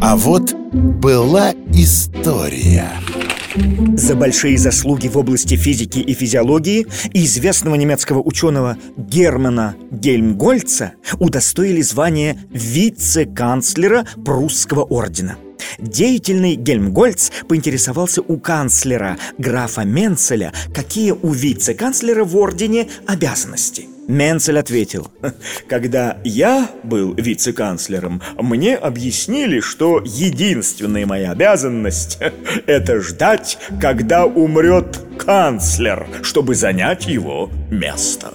А вот была история. За большие заслуги в области физики и физиологии известного немецкого ученого Германа Гельмгольца удостоили звания вице-канцлера прусского ордена – Деятельный Гельмгольц поинтересовался у канцлера графа Менцеля, какие у вице-канцлера в ордене обязанности. Менцель ответил, когда я был вице-канцлером, мне объяснили, что единственная моя обязанность – это ждать, когда умрет канцлер, чтобы занять его место.